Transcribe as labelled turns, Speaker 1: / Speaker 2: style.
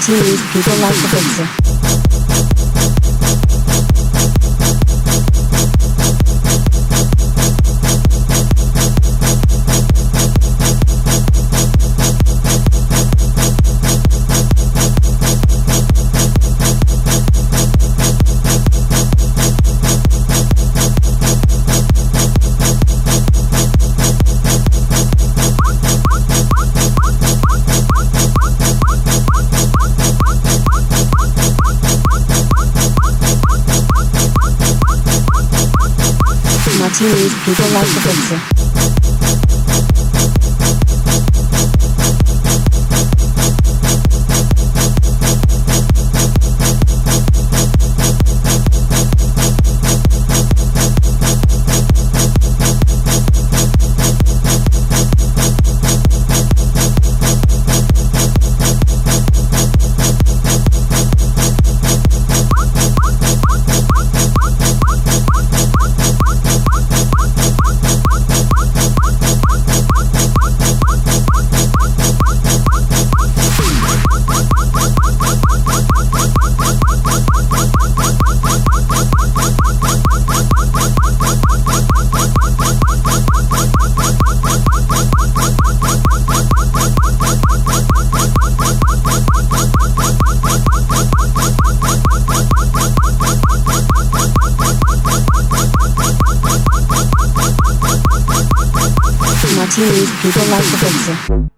Speaker 1: 请勿随便乱扔垃圾。心灵，捕捉垃圾分子。watching these people like a pizza.